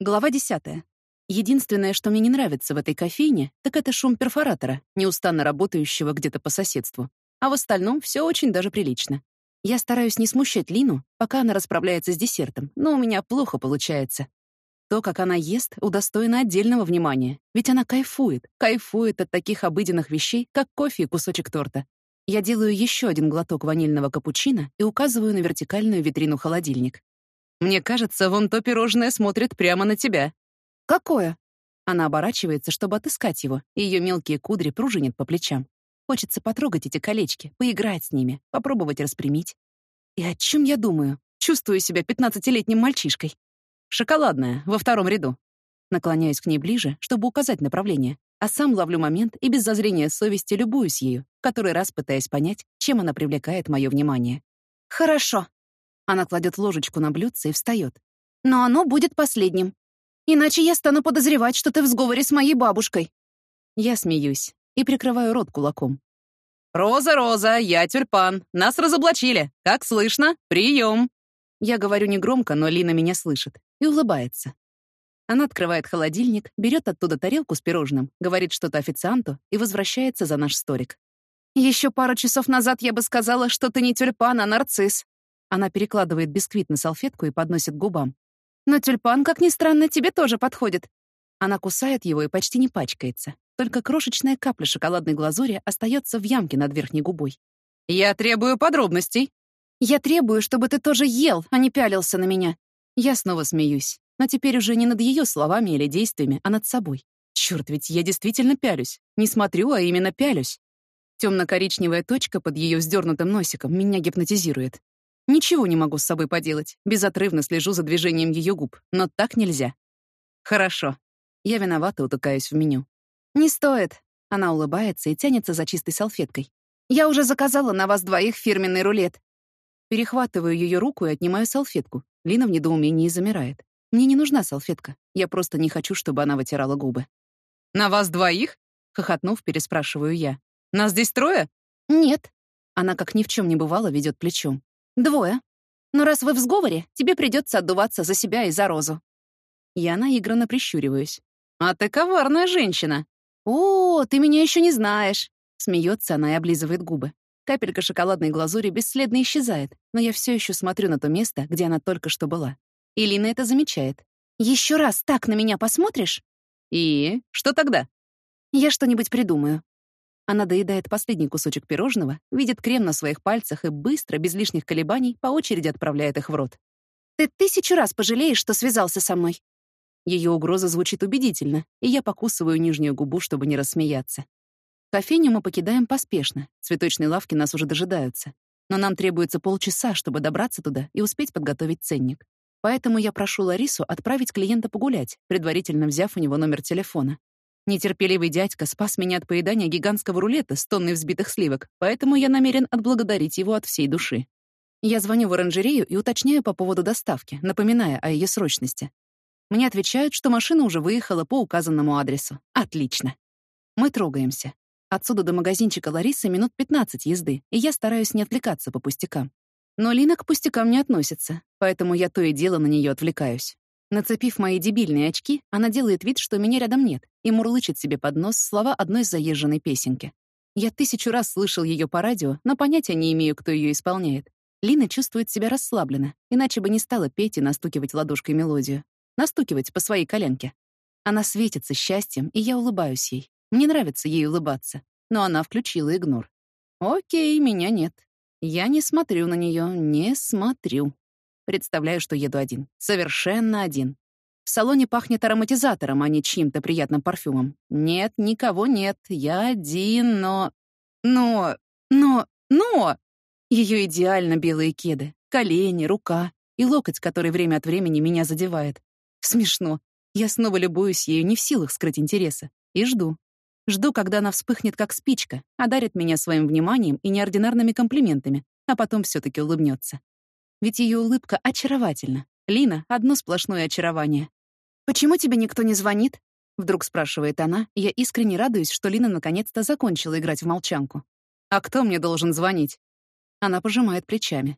Глава десятая. Единственное, что мне не нравится в этой кофейне, так это шум перфоратора, неустанно работающего где-то по соседству. А в остальном все очень даже прилично. Я стараюсь не смущать Лину, пока она расправляется с десертом, но у меня плохо получается. То, как она ест, удостоено отдельного внимания, ведь она кайфует, кайфует от таких обыденных вещей, как кофе и кусочек торта. Я делаю еще один глоток ванильного капучино и указываю на вертикальную витрину холодильник. Мне кажется, вон то пирожное смотрит прямо на тебя». «Какое?» Она оборачивается, чтобы отыскать его, ее мелкие кудри пружинят по плечам. Хочется потрогать эти колечки, поиграть с ними, попробовать распрямить. И о чем я думаю? Чувствую себя пятнадцатилетним мальчишкой. Шоколадная, во втором ряду. Наклоняюсь к ней ближе, чтобы указать направление, а сам ловлю момент и без зазрения совести любуюсь ею, который раз пытаясь понять, чем она привлекает мое внимание. «Хорошо», она кладет ложечку на блюдце и встает. «Но оно будет последним. Иначе я стану подозревать, что ты в сговоре с моей бабушкой». Я смеюсь и прикрываю рот кулаком. «Роза, Роза, я тюльпан. Нас разоблачили. Как слышно? Прием!» Я говорю негромко, но Лина меня слышит и улыбается. Она открывает холодильник, берет оттуда тарелку с пирожным, говорит что-то официанту и возвращается за наш столик. Еще пару часов назад я бы сказала, что ты не тюльпан, а нарцисс. Она перекладывает бисквит на салфетку и подносит к губам. «Но тюльпан, как ни странно, тебе тоже подходит». Она кусает его и почти не пачкается. Только крошечная капля шоколадной глазури остается в ямке над верхней губой. «Я требую подробностей». «Я требую, чтобы ты тоже ел, а не пялился на меня». Я снова смеюсь, но теперь уже не над ее словами или действиями, а над собой. Черт, ведь я действительно пялюсь. Не смотрю, а именно пялюсь. Темно-коричневая точка под ее вздернутым носиком меня гипнотизирует. Ничего не могу с собой поделать. Безотрывно слежу за движением ее губ. Но так нельзя. Хорошо. Я виновата, утыкаюсь в меню. Не стоит. Она улыбается и тянется за чистой салфеткой. Я уже заказала на вас двоих фирменный рулет. Перехватываю ее руку и отнимаю салфетку. Лина в недоумении замирает. Мне не нужна салфетка. Я просто не хочу, чтобы она вытирала губы. «На вас двоих?» — хохотнув, переспрашиваю я. «Нас здесь трое?» «Нет». Она, как ни в чем не бывало, ведет плечом. «Двое. Но раз вы в сговоре, тебе придется отдуваться за себя и за Розу». Я наигранно прищуриваюсь. «А ты коварная женщина!» «О, ты меня еще не знаешь!» Смеется она и облизывает губы. Капелька шоколадной глазури бесследно исчезает, но я все еще смотрю на то место, где она только что была. Илина это замечает. Еще раз так на меня посмотришь?» «И? Что тогда?» «Я что-нибудь придумаю. Она доедает последний кусочек пирожного, видит крем на своих пальцах и быстро, без лишних колебаний, по очереди отправляет их в рот. «Ты тысячу раз пожалеешь, что связался со мной». Ее угроза звучит убедительно, и я покусываю нижнюю губу, чтобы не рассмеяться. Кофейню мы покидаем поспешно, цветочные лавки нас уже дожидаются. Но нам требуется полчаса, чтобы добраться туда и успеть подготовить ценник. Поэтому я прошу Ларису отправить клиента погулять, предварительно взяв у него номер телефона. Нетерпеливый дядька спас меня от поедания гигантского рулета с тонной взбитых сливок, поэтому я намерен отблагодарить его от всей души. Я звоню в оранжерею и уточняю по поводу доставки, напоминая о ее срочности. Мне отвечают, что машина уже выехала по указанному адресу. Отлично. Мы трогаемся. Отсюда до магазинчика Ларисы минут 15 езды, и я стараюсь не отвлекаться по пустякам. Но Лина к пустякам не относится, поэтому я то и дело на нее отвлекаюсь. Нацепив мои дебильные очки, она делает вид, что меня рядом нет, и мурлычет себе под нос слова одной заезженной песенки. Я тысячу раз слышал ее по радио, но понятия не имею, кто ее исполняет. Лина чувствует себя расслабленно, иначе бы не стала петь и настукивать ладошкой мелодию. Настукивать по своей коленке. Она светится счастьем, и я улыбаюсь ей. Мне нравится ей улыбаться, но она включила игнор. Окей, меня нет. Я не смотрю на нее, не смотрю. Представляю, что еду один. Совершенно один. В салоне пахнет ароматизатором, а не чьим-то приятным парфюмом. Нет, никого нет. Я один, но... Но... Но... Но... Ее идеально белые кеды, колени, рука и локоть, который время от времени меня задевает. Смешно. Я снова любуюсь ею, не в силах скрыть интереса. И жду. Жду, когда она вспыхнет как спичка, одарит меня своим вниманием и неординарными комплиментами, а потом все таки улыбнется. Ведь ее улыбка очаровательна. Лина — одно сплошное очарование. «Почему тебе никто не звонит?» Вдруг спрашивает она, и я искренне радуюсь, что Лина наконец-то закончила играть в молчанку. «А кто мне должен звонить?» Она пожимает плечами.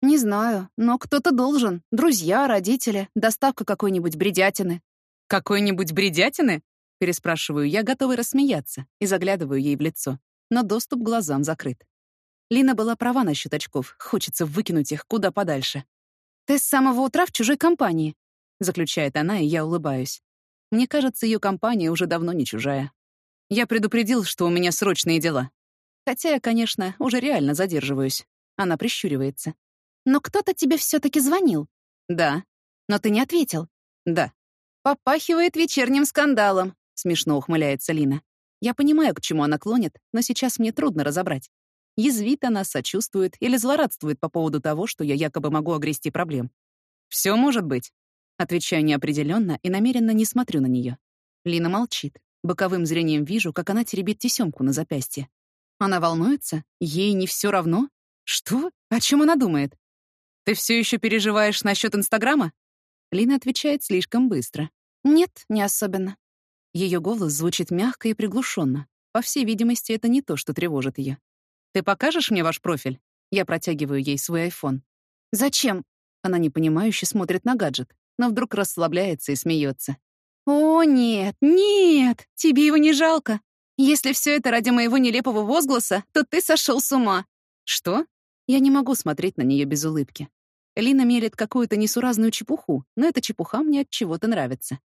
«Не знаю, но кто-то должен. Друзья, родители, доставка какой-нибудь бредятины». «Какой-нибудь бредятины?» — переспрашиваю я, готовый рассмеяться, и заглядываю ей в лицо. Но доступ к глазам закрыт. Лина была права насчет очков. Хочется выкинуть их куда подальше. «Ты с самого утра в чужой компании», — заключает она, и я улыбаюсь. Мне кажется, ее компания уже давно не чужая. Я предупредил, что у меня срочные дела. Хотя я, конечно, уже реально задерживаюсь. Она прищуривается. «Но кто-то тебе все таки звонил?» «Да». «Но ты не ответил?» «Да». «Попахивает вечерним скандалом», — смешно ухмыляется Лина. Я понимаю, к чему она клонит, но сейчас мне трудно разобрать. Язвит она, сочувствует или злорадствует по поводу того, что я якобы могу огрести проблем. Все может быть. Отвечаю неопределенно и намеренно не смотрю на нее. Лина молчит. Боковым зрением вижу, как она теребит тесемку на запястье. Она волнуется? Ей не все равно? Что? О чем она думает? Ты все еще переживаешь насчет Инстаграма? Лина отвечает слишком быстро. Нет, не особенно. Ее голос звучит мягко и приглушенно. По всей видимости, это не то, что тревожит ее. Ты покажешь мне ваш профиль? Я протягиваю ей свой iPhone. Зачем? Она непонимающе смотрит на гаджет, но вдруг расслабляется и смеется. «О, нет, нет, тебе его не жалко. Если все это ради моего нелепого возгласа, то ты сошел с ума». «Что?» Я не могу смотреть на нее без улыбки. Лина мерит какую-то несуразную чепуху, но эта чепуха мне от чего-то нравится.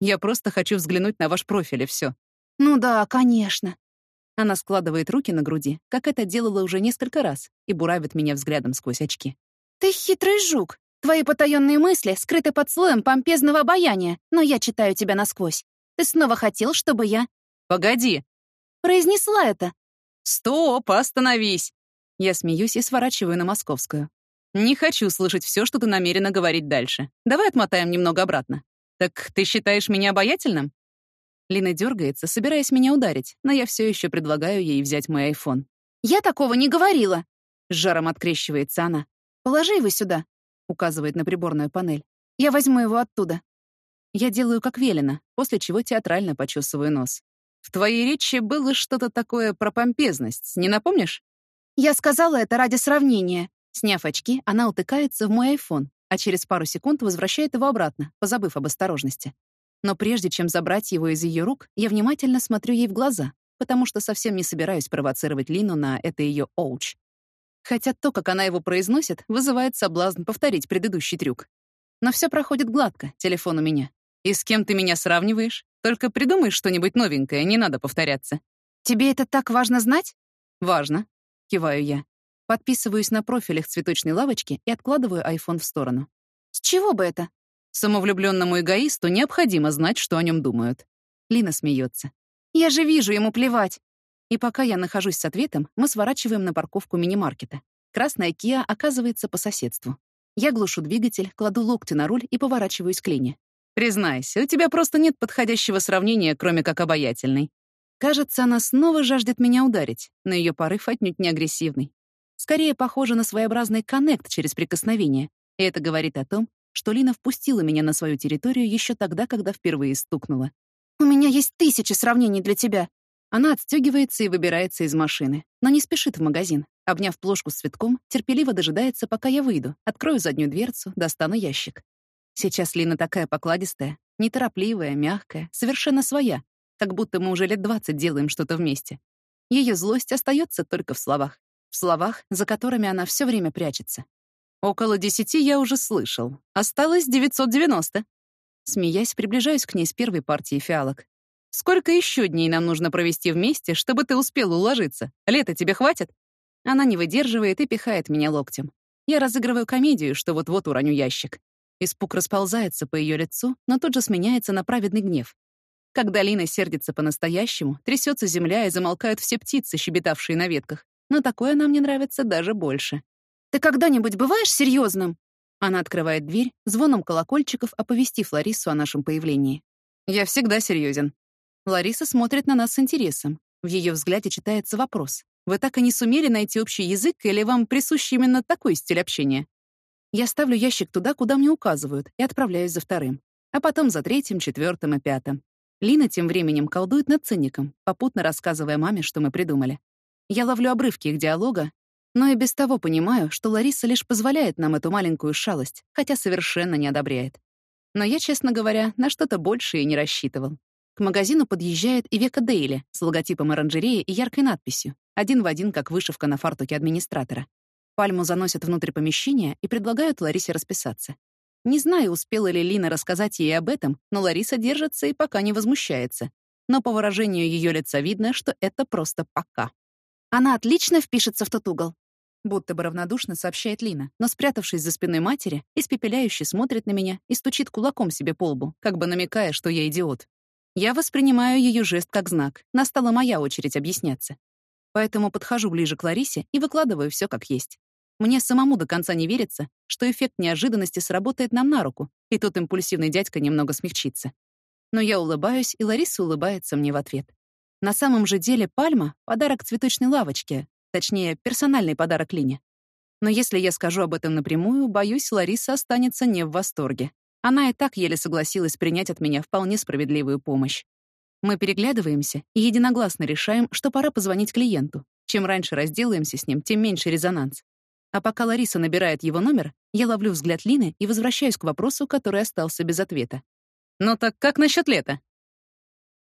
Я просто хочу взглянуть на ваш профиль, и все. «Ну да, конечно». Она складывает руки на груди, как это делала уже несколько раз, и буравит меня взглядом сквозь очки. «Ты хитрый жук. Твои потаенные мысли скрыты под слоем помпезного обаяния, но я читаю тебя насквозь. Ты снова хотел, чтобы я...» «Погоди!» «Произнесла это!» «Стоп, остановись!» Я смеюсь и сворачиваю на московскую. «Не хочу слышать все, что ты намерена говорить дальше. Давай отмотаем немного обратно. Так ты считаешь меня обаятельным?» Лина дергается, собираясь меня ударить, но я все еще предлагаю ей взять мой айфон. «Я такого не говорила!» С жаром открещивается она. «Положи его сюда указывает на приборную панель. «Я возьму его оттуда». Я делаю как велено, после чего театрально почесываю нос. В твоей речи было что-то такое про помпезность, не напомнишь? Я сказала это ради сравнения. Сняв очки, она утыкается в мой айфон, а через пару секунд возвращает его обратно, позабыв об осторожности. Но прежде чем забрать его из ее рук, я внимательно смотрю ей в глаза, потому что совсем не собираюсь провоцировать Лину на это ее оуч. Хотя то, как она его произносит, вызывает соблазн повторить предыдущий трюк. Но все проходит гладко, телефон у меня. И с кем ты меня сравниваешь? Только придумай что-нибудь новенькое, не надо повторяться. Тебе это так важно знать? Важно, киваю я. Подписываюсь на профилях цветочной лавочки и откладываю айфон в сторону. С чего бы это? Самовлюбленному эгоисту необходимо знать, что о нем думают. Лина смеется. Я же вижу, ему плевать. И пока я нахожусь с ответом, мы сворачиваем на парковку мини-маркета. Красная Kia оказывается по соседству. Я глушу двигатель, кладу локти на руль и поворачиваюсь к Лине. «Признайся, у тебя просто нет подходящего сравнения, кроме как обаятельной». Кажется, она снова жаждет меня ударить, но ее порыв отнюдь не агрессивный. Скорее похоже на своеобразный коннект через прикосновение. И это говорит о том, что Лина впустила меня на свою территорию еще тогда, когда впервые стукнула. «У меня есть тысячи сравнений для тебя», она отстегивается и выбирается из машины, но не спешит в магазин. Обняв плошку с цветком, терпеливо дожидается, пока я выйду, открою заднюю дверцу, достану ящик. Сейчас Лина такая покладистая, неторопливая, мягкая, совершенно своя, как будто мы уже лет двадцать делаем что-то вместе. Ее злость остается только в словах. В словах, за которыми она все время прячется. Около десяти я уже слышал. Осталось 990. Смеясь, приближаюсь к ней с первой партией фиалок. Сколько еще дней нам нужно провести вместе, чтобы ты успел уложиться? Лето тебе хватит?» Она не выдерживает и пихает меня локтем. Я разыгрываю комедию, что вот-вот уроню ящик. Испуг расползается по ее лицу, но тут же сменяется на праведный гнев. Когда Лина сердится по-настоящему, трясется земля и замолкают все птицы, щебетавшие на ветках. Но такое нам не нравится даже больше. «Ты когда-нибудь бываешь серьезным? Она открывает дверь, звоном колокольчиков оповестив Ларису о нашем появлении. «Я всегда серьезен. Лариса смотрит на нас с интересом. В ее взгляде читается вопрос. Вы так и не сумели найти общий язык или вам присущ именно такой стиль общения? Я ставлю ящик туда, куда мне указывают, и отправляюсь за вторым. А потом за третьим, четвертым и пятым. Лина тем временем колдует над ценником, попутно рассказывая маме, что мы придумали. Я ловлю обрывки их диалога, Но и без того понимаю, что Лариса лишь позволяет нам эту маленькую шалость, хотя совершенно не одобряет. Но я, честно говоря, на что-то большее не рассчитывал. К магазину подъезжает и Века Дейли с логотипом оранжереи и яркой надписью, один в один, как вышивка на фартуке администратора. Пальму заносят внутрь помещения и предлагают Ларисе расписаться. Не знаю, успела ли Лина рассказать ей об этом, но Лариса держится и пока не возмущается. Но по выражению ее лица видно, что это просто пока. Она отлично впишется в тот угол. Будто бы равнодушно сообщает Лина, но, спрятавшись за спиной матери, испепеляюще смотрит на меня и стучит кулаком себе по лбу, как бы намекая, что я идиот. Я воспринимаю ее жест как знак. Настала моя очередь объясняться. Поэтому подхожу ближе к Ларисе и выкладываю все как есть. Мне самому до конца не верится, что эффект неожиданности сработает нам на руку, и тот импульсивный дядька немного смягчится. Но я улыбаюсь, и Лариса улыбается мне в ответ. На самом же деле пальма — подарок цветочной лавочке, точнее, персональный подарок Лине. Но если я скажу об этом напрямую, боюсь, Лариса останется не в восторге. Она и так еле согласилась принять от меня вполне справедливую помощь. Мы переглядываемся и единогласно решаем, что пора позвонить клиенту. Чем раньше разделаемся с ним, тем меньше резонанс. А пока Лариса набирает его номер, я ловлю взгляд Лины и возвращаюсь к вопросу, который остался без ответа. «Ну так как насчет лета?»